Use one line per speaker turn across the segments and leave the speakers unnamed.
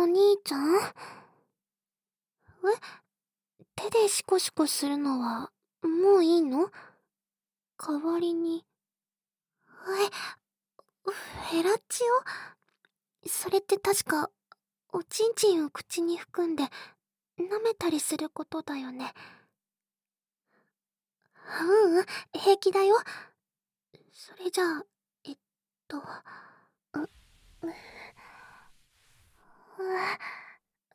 お兄ちゃん？え？手でシコシコするのは、もういいの？代わりに。え、フェラチオ？それって確か、おちんちんを口に含んで、舐めたりすることだよね。ううん、平気だよ。それじゃあ、えっと、う、う、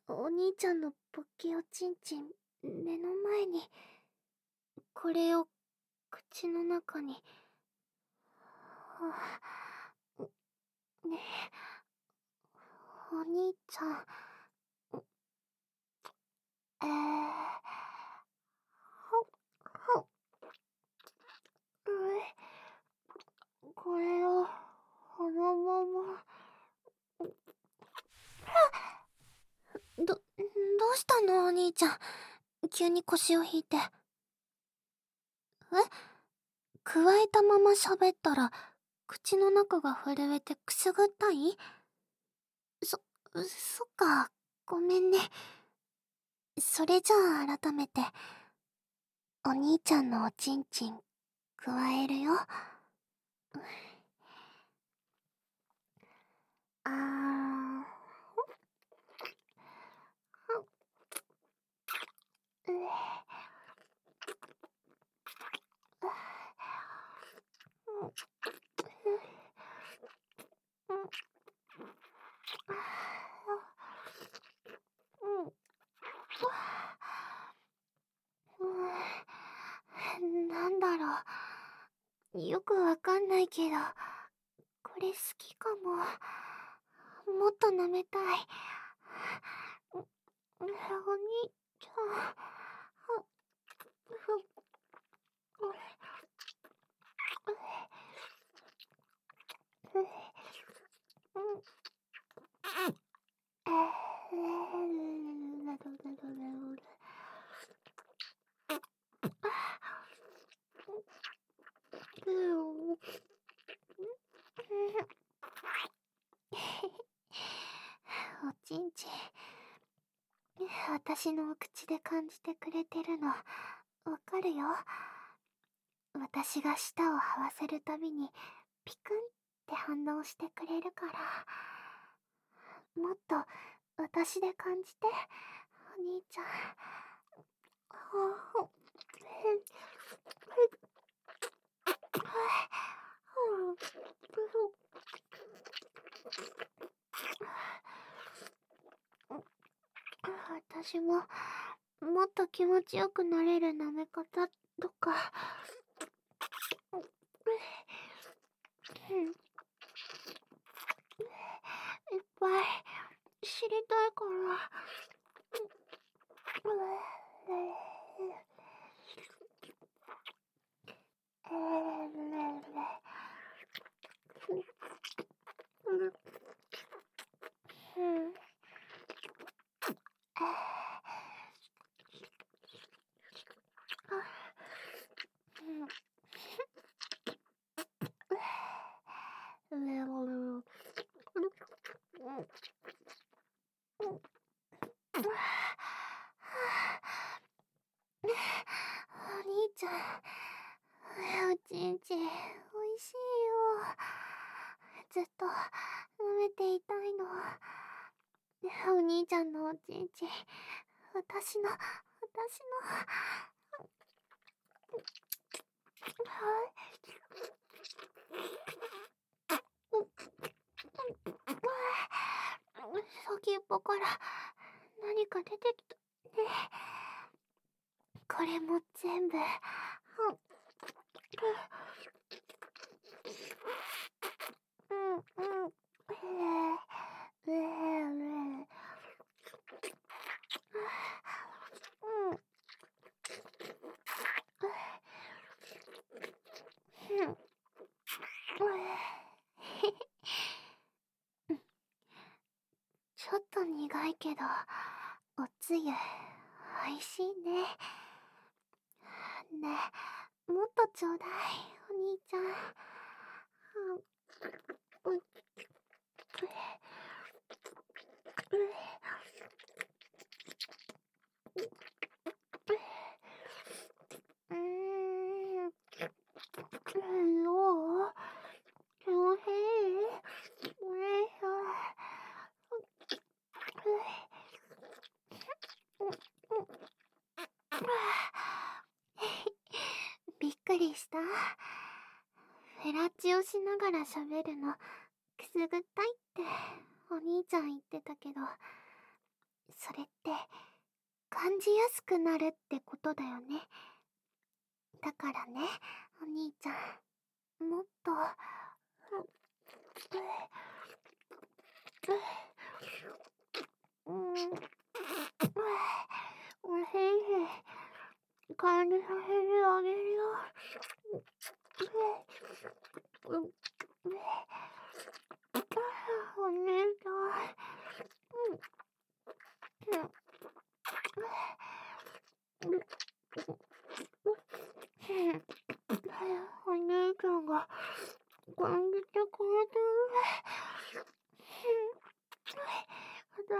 お兄ちゃんのポッケおちんちん、目の前に、これを口の中に、ねえ、お兄ちゃん、えー、ほ、ほ、え、これを、このまま、ど、どうしたのお兄ちゃん。急に腰を引いて。え？加えたまま喋ったら、口の中が震えてくすぐったい？そ、そっか、ごめんね。それじゃあ改めて、お兄ちゃんのおちんちん、加えるよ。あー。なんだろう。よくわかんないけど、これ好きかも。もっと舐めたい。お兄ちゃん。ちんち私のお口で感じてくれてるのわかるよ。私が舌を這わせるたびにピクンって反応してくれるから。もっと私で感じてお兄ちゃん。私ももっと気持ちよくなれる舐め方とか。いっぱい知りたいから。ちゃんおちんちんおいしいよ。ずっと舐めていたいの。お兄ちゃんのおちんちん私の私の。先っぽから何か出てきた。ねこれも全部、ちょっと苦いけどおつゆおいしいね。ね。もっとちょうだいお兄ちゃん、うん、ううした。フェラチオしながら喋るのくすぐったいってお兄ちゃん言ってたけどそれって感じやすくなるってことだよね。だからねお兄ちゃんもっとうんおへいへ感じさせてあげるよお姉ちゃんうんお姉ちゃんが感じてくれてる。私の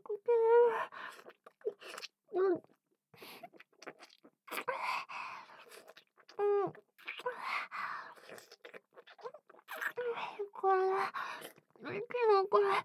口うん。うん。これ、いつもこれ、マジ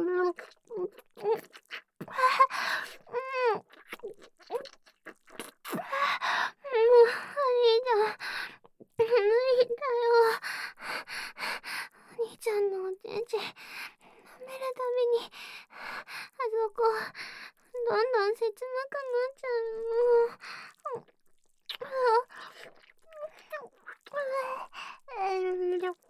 ん。これ、お兄さんのお手手舐めながら指やそこうんダメ止まらないよ口で、うん、ごめん、離れて、こらえてに、うん、うん、お兄ちゃんのおちんちん舐めるたびにあそこどんどん切なくなっちゃうの